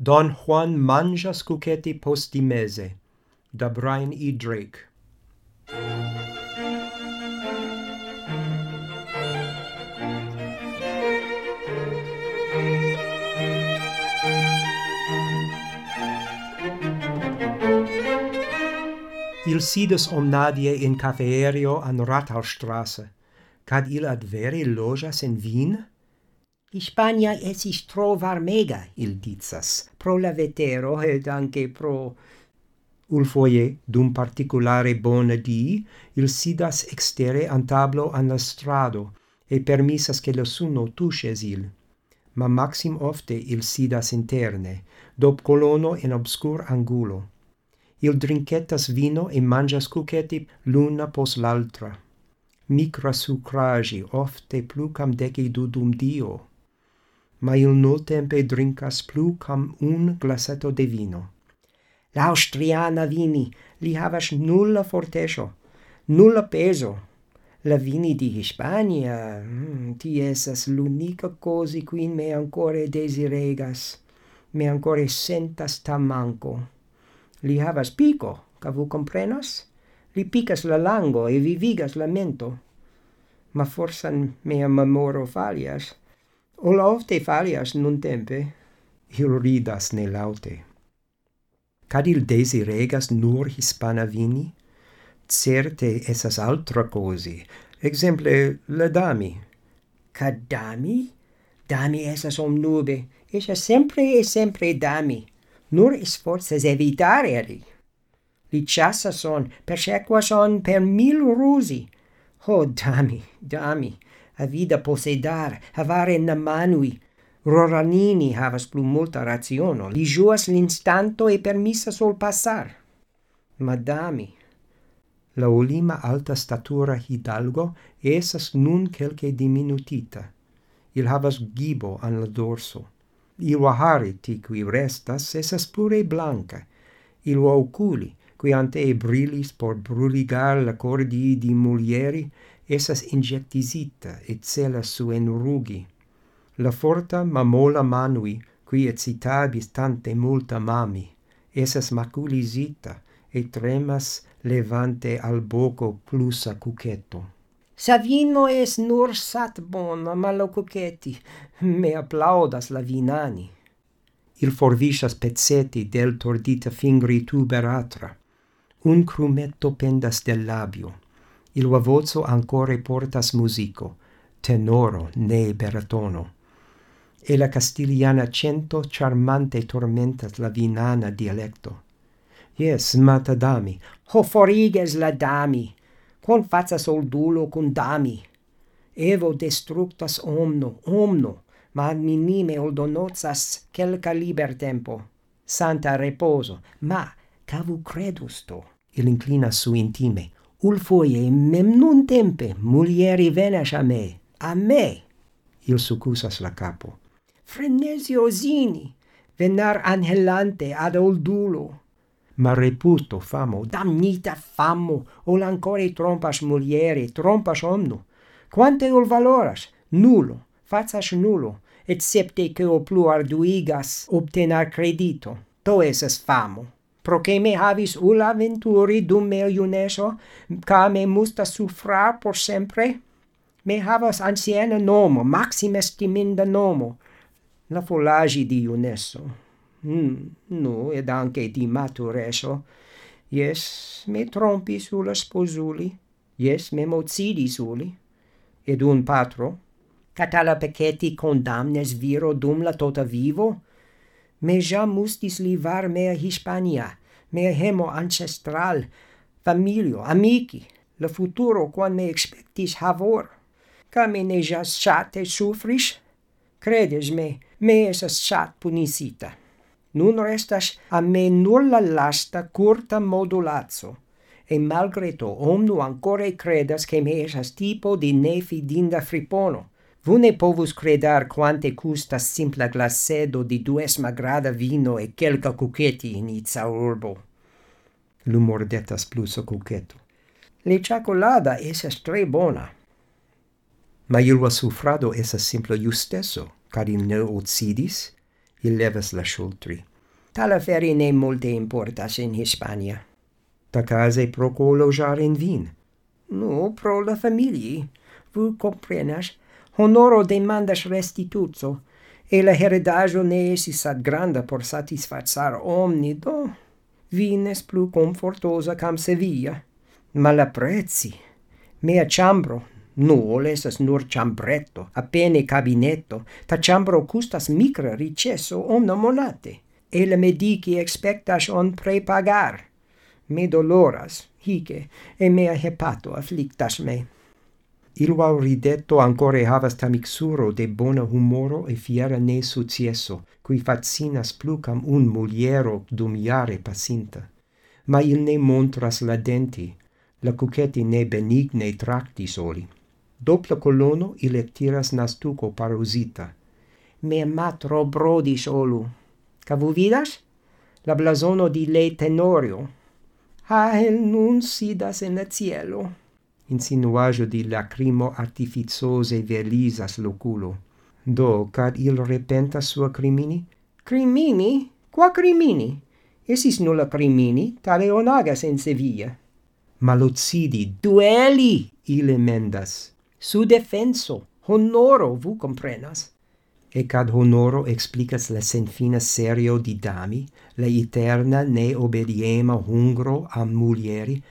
Don Juan manjas cuceti post mese. Da Brian E. Drake. Il sidas omnadie in cafeerio an Rathausstrasse. Cad il ad vere lojas in Wien? Hispania esis tro varmega, il dicas, pro la vetero ed anche pro... Ul foie, dum particulare bona di, il sidas extere an tablo an la strado, e permisas che lo sunno tusces il. Ma maxim ofte il sidas interne, dop colono in obscur angulo. Il drinketas vino e mangias cuceti l'una pos l'altra. Micra sucragi ofte plucam deci dudum dio, ma il nol tempe drincas plu cam un glasetto de vino. L'austriana vini li havas nulla forteso, nulla peso. La vini di Hispania, mm, ti esas l'unica cosi quin me ancora desiregas, me ancora sentas tamanco. Li havas pico, ca vu comprenas? Li picas la lango e vivigas la mento. Ma forsan mea memoro falias, Ol ofte falias nun tempe, il ridas ne laute. Cad il desiregas nur hispana vini? Certe esas altra cosi, exemple la dami. Cad dami? Dami esas omnube, esas sempre e sempre dami. Nur sforzas evitare ali. Li chassa son, persequa son per mil rusi. Ho, dami, dami avida posedar, avare in manui. Roranini havas plu multa raziono, li juas l'instanto e permissa sol passar. Madami, la olima alta statura hidalgo esas nun quelque diminutita. Il havas gibo an la dorso. Il wahari, ti qui restas, esas pure blanca. Il oculi, qui ante brillis por bruligar la cordi di mulieri, essas injectisita et celas suen rugi. La forta mamola manui, qui excitabis tante multa mami, essas maculisita, et tremas levante al boco plusa cuceto. Savino es nur sat bona malo cuceti, me applaudas la vinani. Il forvisas pezzetti del tordita fingri tuberatra, Un crumetto pendas del labio. Il vozzo ancora portas musico, tenoro ne beratono. E la castigliana cento charmante tormentas la vinana dialecto. Yes, mata dami. Ho foriges la dami. Con faccia soldulo con dami. Evo destructas omno, omno, ma minime oldonozas quelca liber tempo. Santa reposo, ma cavu credusto. Il inclina su intime. Ul foie mem nun tempe mulieri venas a me. A me! Il succusas la capo. Frenesio Zini, venar anhelante ad oldulo. Ma reputo famo, damnita famo, ol ancore trompas mulieri, trompas omno. Quante ol valoras? Nulo, facas nulo, excepte che o plu arduigas obtenar credito. To esas famo pro che me havis ulla venturi dum meo iuneso, ca me musta suffrar por sempre, me havas anciena nomo, maxim estiminda nomo, la folagi di iuneso. Mm, no, ed anche di matureso. Yes, me trompi sulla sposuli, yes, me mocidi suli, ed un patro, catala peceti condamnes viro dum la tota vivo, Me jam mustis livar mea Hispania, mea hemo ancestral, familio, amici, la futuro quan me expectis havor. Ca me ne jas sate sufris? Credes me, me esas sat punisita. Nun restas a me nulla lasta curta modulazzo, e malgreto omnu ancore credas che me esas tipo di nefidinda fripono. Vune povus credar quante custas simpla glacedo di duesma grada vino e quelca cucchetti in itza urbo. Lu mordetas pluso cucchetto. Le ciacolada esas tre bona. Ma il suffrado esas simple justesso, cad il ne ucidis, il levas la shultri. Tal afferi ne multe importas in Hispania. Tacase pro colo jar in vin. No, pro la famigli. Vu comprenas honoro demandas restituzo, e la heredajo ne esis ad granda por satisfacar omni, do vines plus confortosa cam Sevilla. Ma la prezzi, mea chambro, nuol estas nur chambretto, appene cabinetto, ta chambro custas micra ricesso omna monate, e la medici expectas on prepagar. Me doloras, hice, e mea hepato afflictas me ilva rideto ancora havas tamixuro de bona humoro e fiera ne successo, cui facinas plucam un muliero dum iare pacinta. Ma il ne montras la denti, la cuceti ne benigne tracti soli. Dopla colono il tiras nastuco parusita. Me matro brodis olu. Cavu vidas? La blasono di lei tenorio. Ha el nun sidas en la cielo insinuajo di lacrimo artificiose velisas loculo. Do, cad il repenta sua crimini? Crimini? Qua crimini? Esis nulla crimini, tale onagas in Sevilla. Malocidi, dueli, ile mendas. Su defenso, honoro, vu comprenas. E cad honoro explicas la senfina serio di dami, la eterna ne obediema hungro a mulieri.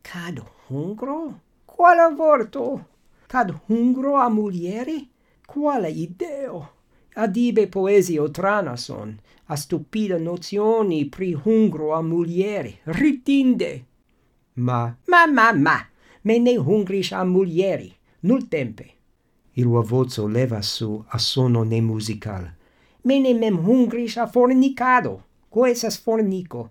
Cad Hungro? Quale vorto? Cad hungro a mulieri? Quale ideo? Adibe poesio tranason, a stupida nozioni pri hungro a mulieri, ritinde! Ma, ma, ma, ma, me ne hungris a mulieri, nul tempe. Ilua vozo leva su a sono ne musical. Me ne mem hungris a fornicado, quo esas fornico,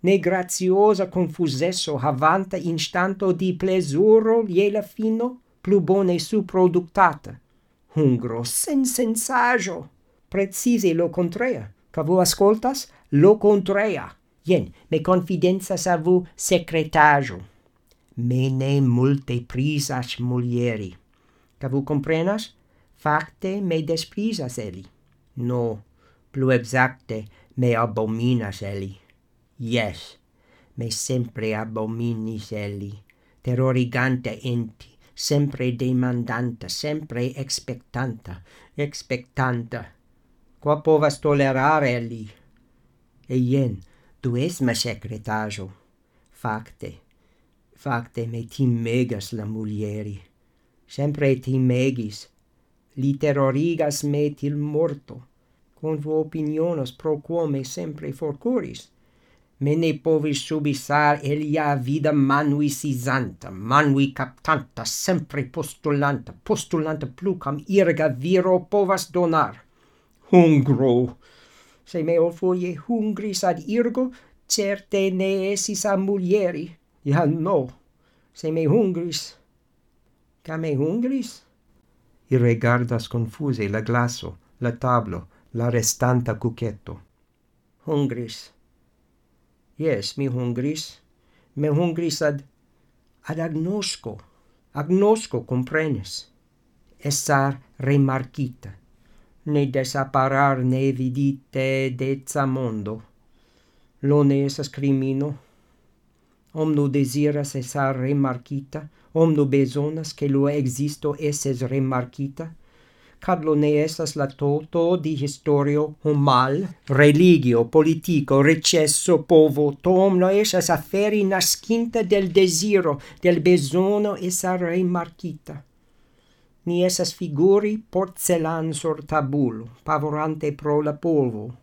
ne graziosa confusesso havanta instanto di plesuro ie la fino plu bone suproductata. Hungro sen sensajo. Precise lo contrea, Ca vo ascoltas? Lo contrea. Ien, me confidenzas a vo secretajo. Me ne multe prisas mulieri. Ca vo comprenas? Facte me desprisas eli. No, plu exacte me abominas eli. Yes, me sempre abominis eli, terrorigante enti, sempre demandanta, sempre expectanta, expectanta. Qua povas tolerare li? E ien, duesma secretajo. Facte, facte me timegas la mulieri. Sempre timegis. Li terrorigas me til morto. Con opinionos pro quo me sempre forcuris me ne povis subisar elia vida manui sisanta, manui captanta, sempre postulanta, postulanta plucam irga viro povas donar. Hungro! Se me foie hungris ad irgo, certe ne esis a mulieri. Ja no, se me hungris. Ca me hungris? I regardas confuse la glaso, la tablo, la restanta cuchetto. Hungris. Yes, mi hungris. Me hungris ad ad agnosco. Agnosco comprenes. Essar remarquita. Ne desaparar ne vidite deca mondo. Lone esas crimino. Omnu desiras essar remarquita. Omnu besonas che lo existo esses remarcita, Carlo ne estas la toto di historio humal, religio, politico, recesso, povo, tom no esas aferi nascinta del desiro, del besono esa remarquita. Ni esas figuri porcelan sur tabulo, pavorante pro la polvo.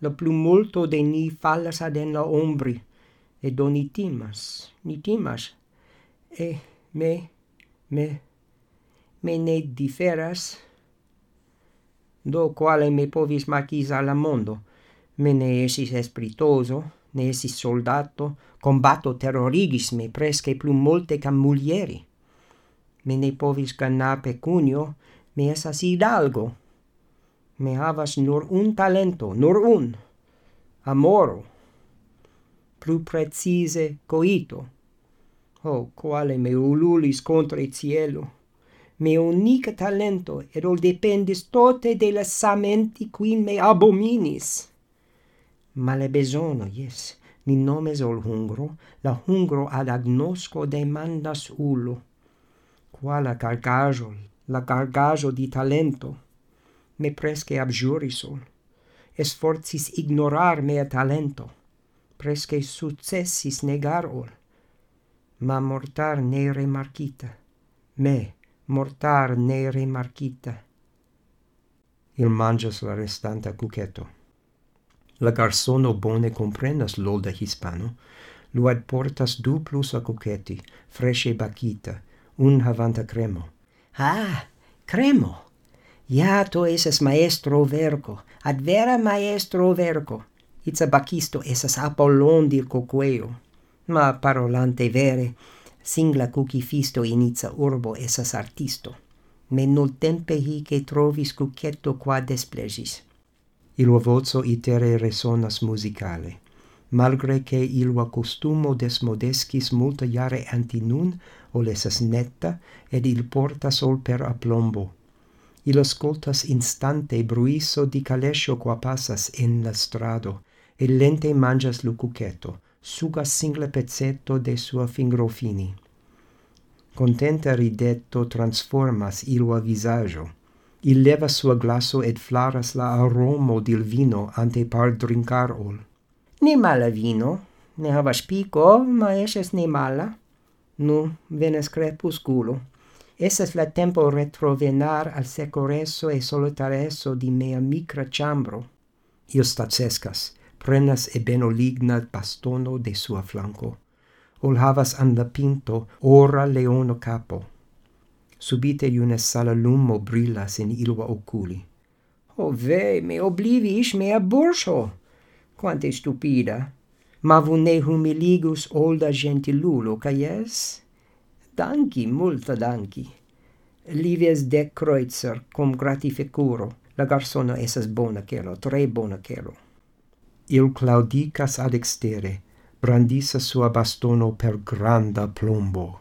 La plumulto de ni fallas ad en la ombri, e do ni timas, ni timas, e me, me, me ne diferas do quale me povis macis alla mondo. Me ne esis espritoso, ne esis soldato, combatto terrorigis me presque plu molte cam mulieri. Me ne povis ganna pecunio, me esas hidalgo. Me havas nur un talento, nur un, amoro, plu precise coito. Oh, quale me ululis contra cielo! me unica talento ero dependis tote de la samenti quin me abominis. Male besono, yes, ni nomes ol hungro, la hungro ad agnosco demandas ulo. Qua la cargajo, la cargajo di talento, me presque abjuris ol, esforzis ignorar mea talento, presque successis negar ol, ma mortar ne remarcita, me, mortar ne rimarchita. Il mangias la restanta cucetto. La garsono bone comprenas l'olda hispano, luad portas du a cucetti, fresce bacita, un havanta cremo. Ah, cremo! Ja, to esas maestro verco, ad vera maestro verco. Itza bacisto esas Apollon dir coqueo. Ma parolante vere, singla cucifisto inizza urbo esas artisto, me nol tempe che trovis cucetto qua desplegis. Ilua vozo itere resonas musicale, malgre che ilua costumo desmodescis multa jare anti nun, ol esas netta, ed il porta sol per aplombo. Il ascoltas instante bruiso di calescio qua passas in la strado, e lente mangias lu cucetto, suga single pezzetto de sua fingrofini. Contenta ridetto transformas ilua visaggio. Il leva sua glasso et flaras la aromo del vino ante par drincar ol. Ne mala vino, ne havas pico, ma eses ne mala. Nu, venes crepusculo. Esses la tempo retrovenar al secoreso e solitareso di mea micra chambro. Io stacescas prenas ebeno ligna bastono de sua flanco. Ol havas an la pinto ora leono capo. Subite iune sala lumo brillas in ilua oculi. O ve, me oblivis mea borso! Quante stupida! Ma vu ne humiligus olda gentilulo, ca es? Danki, multa danki. Livies de Kreutzer, cum gratificuro. La garsono esas bona celo, tre bona celo il claudicas ad extere, brandissa sua bastono per granda plombo.